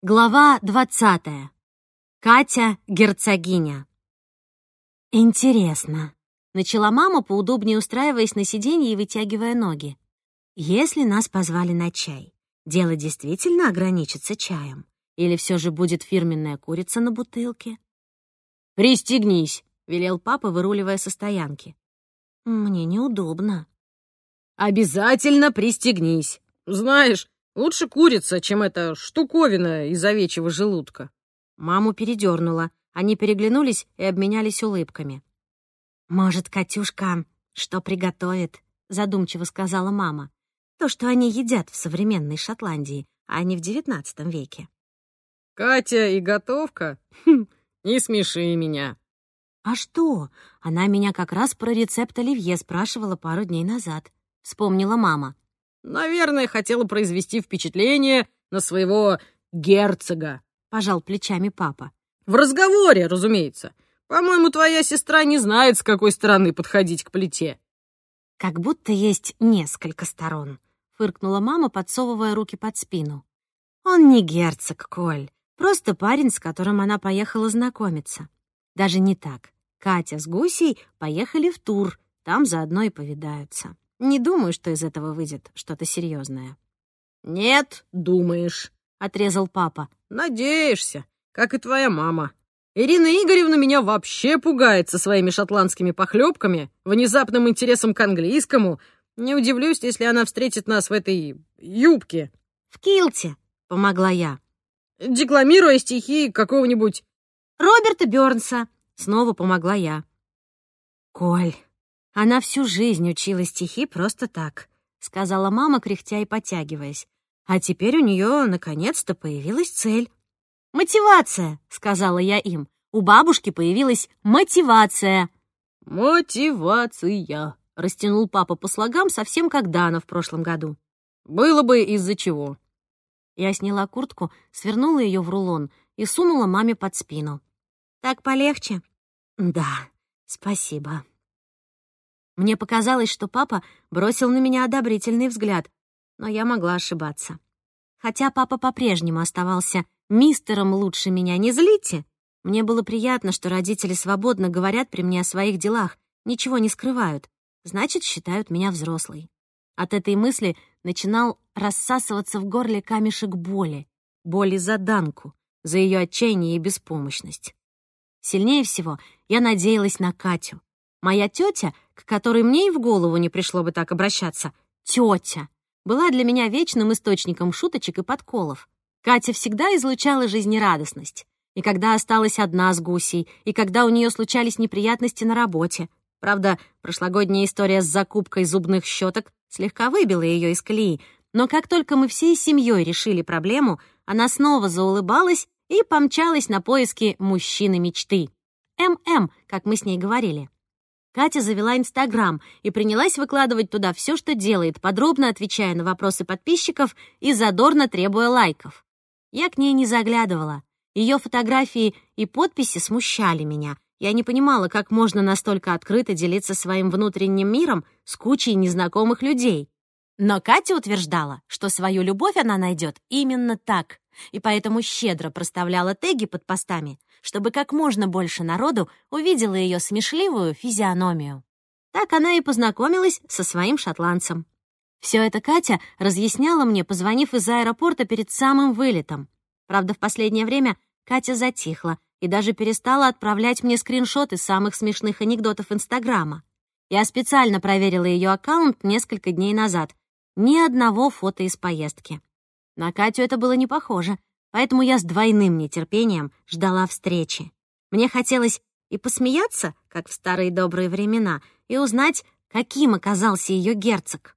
Глава двадцатая. Катя герцогиня. «Интересно», — начала мама, поудобнее устраиваясь на сиденье и вытягивая ноги. «Если нас позвали на чай, дело действительно ограничится чаем? Или все же будет фирменная курица на бутылке?» «Пристегнись», — велел папа, выруливая со стоянки. «Мне неудобно». «Обязательно пристегнись. Знаешь, Лучше курица, чем эта штуковина из овечьего желудка». Маму передернула. Они переглянулись и обменялись улыбками. «Может, Катюшка что приготовит?» — задумчиво сказала мама. «То, что они едят в современной Шотландии, а не в девятнадцатом веке». «Катя и готовка? Хм, не смеши меня». «А что? Она меня как раз про рецепт оливье спрашивала пару дней назад», — вспомнила мама. Наверное, хотела произвести впечатление на своего герцога», — пожал плечами папа. «В разговоре, разумеется. По-моему, твоя сестра не знает, с какой стороны подходить к плите». «Как будто есть несколько сторон», — фыркнула мама, подсовывая руки под спину. «Он не герцог, Коль, просто парень, с которым она поехала знакомиться. Даже не так. Катя с Гусей поехали в тур, там заодно и повидаются. Не думаю, что из этого выйдет что-то серьезное. «Нет, думаешь», — отрезал папа. «Надеешься, как и твоя мама. Ирина Игоревна меня вообще пугает со своими шотландскими похлебками, внезапным интересом к английскому. Не удивлюсь, если она встретит нас в этой юбке». «В килте», — помогла я. «Декламируя стихи какого-нибудь...» «Роберта Бёрнса», — снова помогла я. «Коль, она всю жизнь учила стихи просто так», — сказала мама, кряхтя и потягиваясь. «А теперь у нее наконец-то появилась цель». «Мотивация», — сказала я им. «У бабушки появилась мотивация». «Мотивация», — растянул папа по слогам, совсем как Дана в прошлом году. «Было бы из-за чего». Я сняла куртку, свернула ее в рулон и сунула маме под спину. «Так полегче?» «Да, спасибо». Мне показалось, что папа бросил на меня одобрительный взгляд, но я могла ошибаться. Хотя папа по-прежнему оставался мистером лучше меня, не злите. Мне было приятно, что родители свободно говорят при мне о своих делах, ничего не скрывают, значит, считают меня взрослой. От этой мысли начинал рассасываться в горле камешек боли, боли за Данку, за ее отчаяние и беспомощность. Сильнее всего я надеялась на Катю. Моя тетя, к которой мне и в голову не пришло бы так обращаться, тетя, была для меня вечным источником шуточек и подколов. Катя всегда излучала жизнерадостность. И когда осталась одна с гусей, и когда у нее случались неприятности на работе. Правда, прошлогодняя история с закупкой зубных щеток слегка выбила ее из колеи, но как только мы всей семьей решили проблему, она снова заулыбалась и помчалась на поиски мужчины мечты. ММ, как мы с ней говорили. Катя завела Инстаграм и принялась выкладывать туда все, что делает, подробно отвечая на вопросы подписчиков и задорно требуя лайков. Я к ней не заглядывала. Ее фотографии и подписи смущали меня. Я не понимала, как можно настолько открыто делиться своим внутренним миром с кучей незнакомых людей. Но Катя утверждала, что свою любовь она найдет именно так, и поэтому щедро проставляла теги под постами, чтобы как можно больше народу увидело ее смешливую физиономию. Так она и познакомилась со своим шотландцем. Все это Катя разъясняла мне, позвонив из аэропорта перед самым вылетом. Правда, в последнее время Катя затихла и даже перестала отправлять мне скриншоты самых смешных анекдотов Инстаграма. Я специально проверила ее аккаунт несколько дней назад. Ни одного фото из поездки. На Катю это было не похоже, поэтому я с двойным нетерпением ждала встречи. Мне хотелось и посмеяться, как в старые добрые времена, и узнать, каким оказался ее герцог.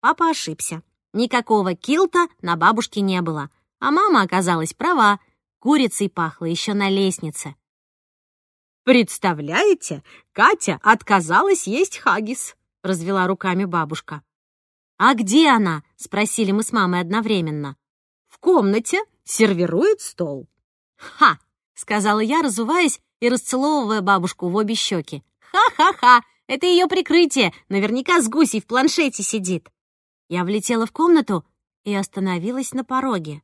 Папа ошибся. Никакого килта на бабушке не было, а мама оказалась права. Курицей пахло еще на лестнице. «Представляете, Катя отказалась есть хагис», — развела руками бабушка. «А где она?» — спросили мы с мамой одновременно. «В комнате сервирует стол». «Ха!» — сказала я, разуваясь и расцеловывая бабушку в обе щеки. «Ха-ха-ха! Это ее прикрытие! Наверняка с гусей в планшете сидит!» Я влетела в комнату и остановилась на пороге.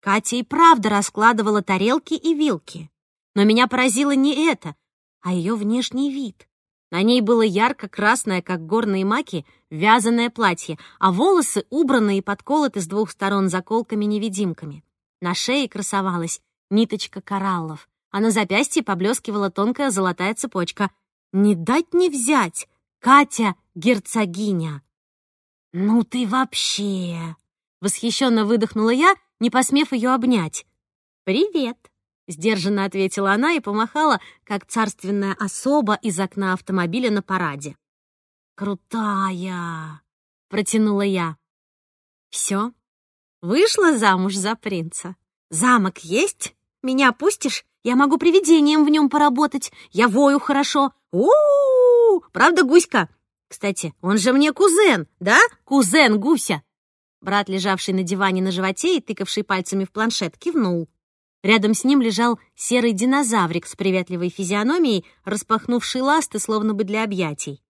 Катя и правда раскладывала тарелки и вилки. Но меня поразило не это, а ее внешний вид. На ней было ярко-красное, как горные маки, вязаное платье, а волосы убраны и подколоты с двух сторон заколками-невидимками. На шее красовалась ниточка кораллов, а на запястье поблескивала тонкая золотая цепочка. Не дать не взять! Катя — герцогиня! «Ну ты вообще!» — восхищенно выдохнула я, не посмев ее обнять. «Привет!» — сдержанно ответила она и помахала, как царственная особа из окна автомобиля на параде. «Крутая!» — протянула я. «Все, вышла замуж за принца. Замок есть? Меня пустишь? Я могу привидением в нем поработать. Я вою хорошо. у у, -у! Правда, Гуська? Кстати, он же мне кузен, да? Кузен Гуся!» Брат, лежавший на диване на животе и тыкавший пальцами в планшет, кивнул. Рядом с ним лежал серый динозаврик с приветливой физиономией, распахнувший ласты, словно бы для объятий.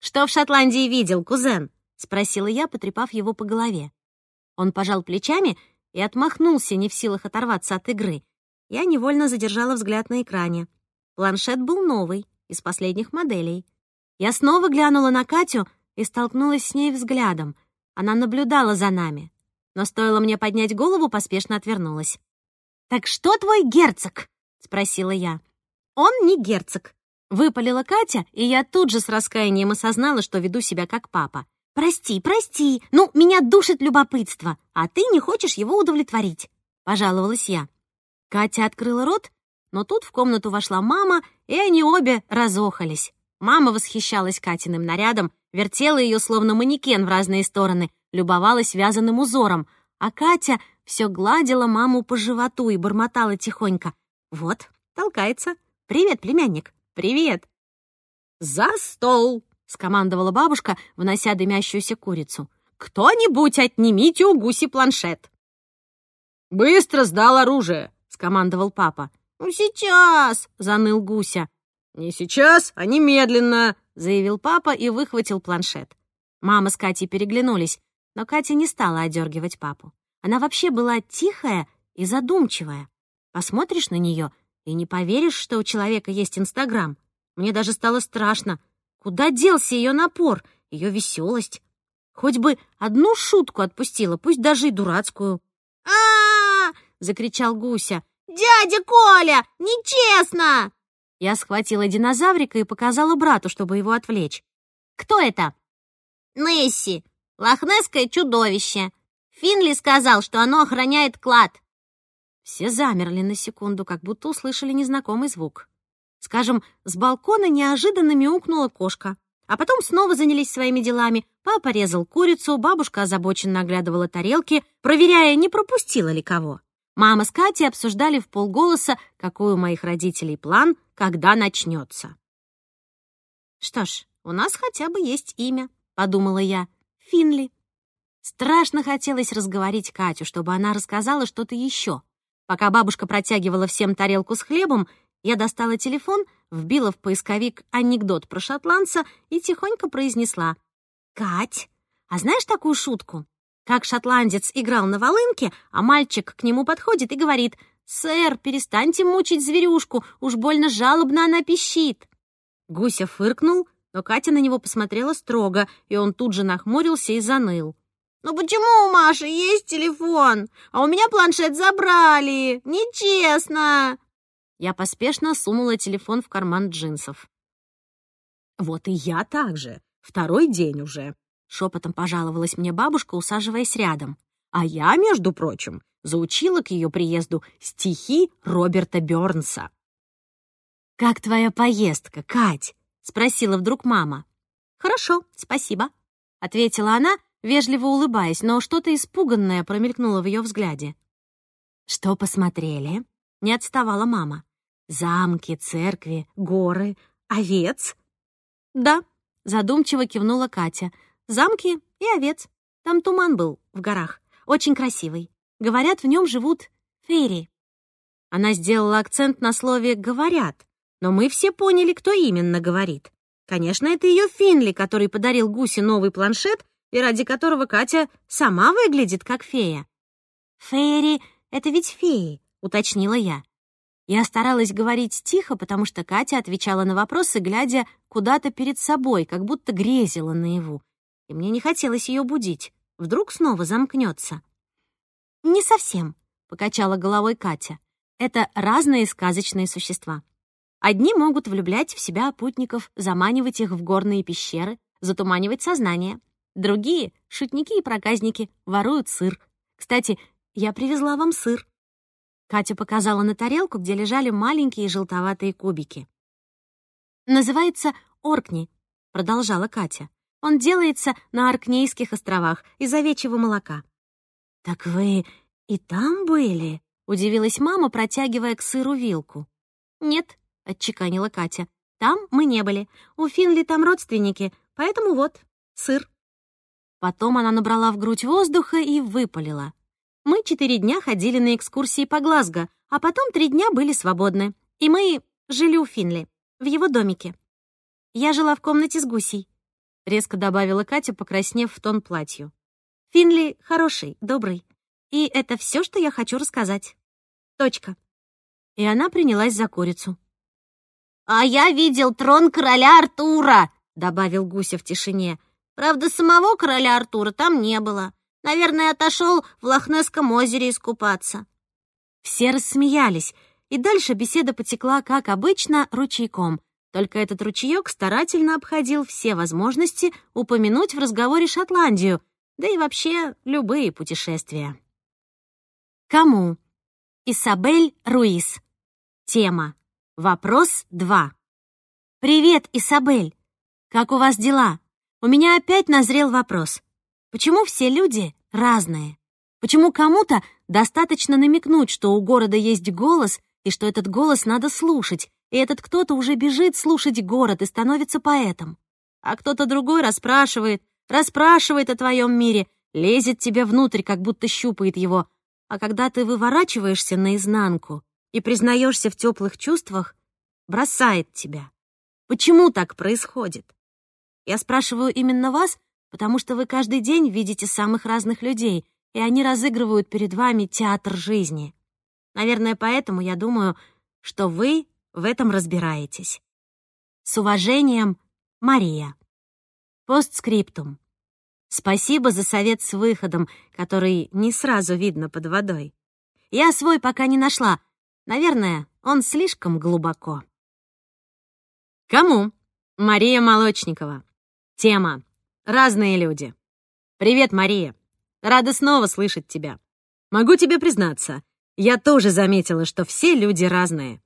«Что в Шотландии видел, кузен?» — спросила я, потрепав его по голове. Он пожал плечами и отмахнулся, не в силах оторваться от игры. Я невольно задержала взгляд на экране. Планшет был новый, из последних моделей. Я снова глянула на Катю и столкнулась с ней взглядом. Она наблюдала за нами. Но стоило мне поднять голову, поспешно отвернулась. «Так что твой герцог?» — спросила я. «Он не герцог», — выпалила Катя, и я тут же с раскаянием осознала, что веду себя как папа. «Прости, прости, ну, меня душит любопытство, а ты не хочешь его удовлетворить», — пожаловалась я. Катя открыла рот, но тут в комнату вошла мама, и они обе разохались. Мама восхищалась Катиным нарядом, вертела ее словно манекен в разные стороны, любовалась вязаным узором, а Катя все гладила маму по животу и бормотала тихонько. «Вот, толкается. Привет, племянник. Привет!» «За стол!» — скомандовала бабушка, внося дымящуюся курицу. «Кто-нибудь отнимите у гуси планшет!» «Быстро сдал оружие!» — скомандовал папа. «Ну, сейчас!» — заныл гуся. «Не сейчас, а немедленно!» — заявил папа и выхватил планшет. Мама с Катей переглянулись, но Катя не стала одергивать папу. Она вообще была тихая и задумчивая. Посмотришь на нее и не поверишь, что у человека есть Инстаграм. Мне даже стало страшно. Куда делся ее напор, ее веселость? Хоть бы одну шутку отпустила, пусть даже и дурацкую. а закричал Гуся. «Дядя Коля, нечестно!» Я схватила динозаврика и показала брату, чтобы его отвлечь. «Кто это?» «Несси, лохнесское чудовище. Финли сказал, что оно охраняет клад». Все замерли на секунду, как будто услышали незнакомый звук. Скажем, с балкона неожиданно мяукнула кошка, а потом снова занялись своими делами. Папа резал курицу, бабушка озабоченно оглядывала тарелки, проверяя, не пропустила ли кого. Мама с Катей обсуждали в полголоса, какой у моих родителей план, когда начнется. «Что ж, у нас хотя бы есть имя», — подумала я. «Финли». Страшно хотелось разговорить Катю, чтобы она рассказала что-то еще. Пока бабушка протягивала всем тарелку с хлебом, я достала телефон, вбила в поисковик анекдот про шотландца и тихонько произнесла. «Кать, а знаешь такую шутку? Как шотландец играл на волынке, а мальчик к нему подходит и говорит, «Сэр, перестаньте мучить зверюшку, уж больно жалобно она пищит». Гуся фыркнул, но Катя на него посмотрела строго, и он тут же нахмурился и заныл. «Ну почему у Маши есть телефон, а у меня планшет забрали? Нечестно!» Я поспешно сунула телефон в карман джинсов. «Вот и я так же. Второй день уже», — шепотом пожаловалась мне бабушка, усаживаясь рядом. «А я, между прочим, заучила к ее приезду стихи Роберта Бёрнса». «Как твоя поездка, Кать?» — спросила вдруг мама. «Хорошо, спасибо», — ответила она, вежливо улыбаясь, но что-то испуганное промелькнуло в ее взгляде. «Что посмотрели?» — не отставала мама. «Замки, церкви, горы, овец?» «Да», — задумчиво кивнула Катя. «Замки и овец. Там туман был в горах. Очень красивый. Говорят, в нем живут фейри». Она сделала акцент на слове «говорят», но мы все поняли, кто именно говорит. Конечно, это ее Финли, который подарил Гусе новый планшет и ради которого Катя сама выглядит как фея. «Фейри это ведь феи», — уточнила я. Я старалась говорить тихо, потому что Катя отвечала на вопросы, глядя куда-то перед собой, как будто грезила наяву. И мне не хотелось ее будить. Вдруг снова замкнется. «Не совсем», — покачала головой Катя. «Это разные сказочные существа. Одни могут влюблять в себя путников, заманивать их в горные пещеры, затуманивать сознание. Другие — шутники и проказники, воруют сыр. Кстати, я привезла вам сыр. Катя показала на тарелку, где лежали маленькие желтоватые кубики. «Называется оркни», — продолжала Катя. «Он делается на Аркнейских островах из овечьего молока». «Так вы и там были?» — удивилась мама, протягивая к сыру вилку. «Нет», — отчеканила Катя, — «там мы не были. У Финли там родственники, поэтому вот, сыр». Потом она набрала в грудь воздуха и выпалила. Мы четыре дня ходили на экскурсии по Глазго, а потом три дня были свободны. И мы жили у Финли, в его домике. Я жила в комнате с гусей», — резко добавила Катя, покраснев в тон платью. «Финли хороший, добрый. И это все, что я хочу рассказать. Точка». И она принялась за курицу. «А я видел трон короля Артура», — добавил Гуся в тишине. «Правда, самого короля Артура там не было. Наверное, отошел в Лохнесском озере искупаться». Все рассмеялись, и дальше беседа потекла, как обычно, ручейком. Только этот ручеек старательно обходил все возможности упомянуть в разговоре Шотландию, да и вообще любые путешествия. Кому? Исабель Руис. Тема. Вопрос 2. «Привет, Исабель! Как у вас дела? У меня опять назрел вопрос. Почему все люди разные? Почему кому-то достаточно намекнуть, что у города есть голос, и что этот голос надо слушать, и этот кто-то уже бежит слушать город и становится поэтом? А кто-то другой расспрашивает, расспрашивает о твоем мире, лезет тебе внутрь, как будто щупает его. А когда ты выворачиваешься наизнанку и признаешься в теплых чувствах, бросает тебя. Почему так происходит? Я спрашиваю именно вас, потому что вы каждый день видите самых разных людей, и они разыгрывают перед вами театр жизни. Наверное, поэтому я думаю, что вы в этом разбираетесь. С уважением, Мария. Постскриптум. Спасибо за совет с выходом, который не сразу видно под водой. Я свой пока не нашла. Наверное, он слишком глубоко. Кому? Мария Молочникова. Тема Разные люди. Привет, Мария. Рада снова слышать тебя. Могу тебе признаться, я тоже заметила, что все люди разные.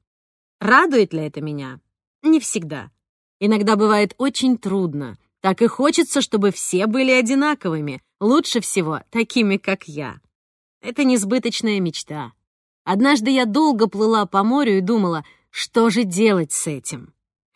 Радует ли это меня? Не всегда. Иногда бывает очень трудно. Так и хочется, чтобы все были одинаковыми. Лучше всего такими, как я. Это несбыточная мечта. Однажды я долго плыла по морю и думала, что же делать с этим.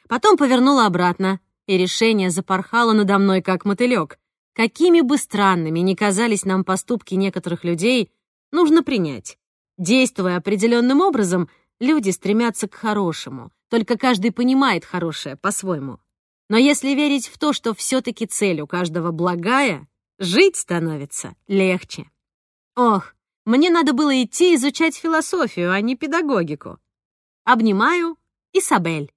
Потом повернула обратно, и решение запорхало надо мной, как мотылек. Какими бы странными ни казались нам поступки некоторых людей, нужно принять. Действуя определенным образом, люди стремятся к хорошему, только каждый понимает хорошее по-своему. Но если верить в то, что все-таки цель у каждого благая, жить становится легче. Ох, мне надо было идти изучать философию, а не педагогику. Обнимаю, Исабель.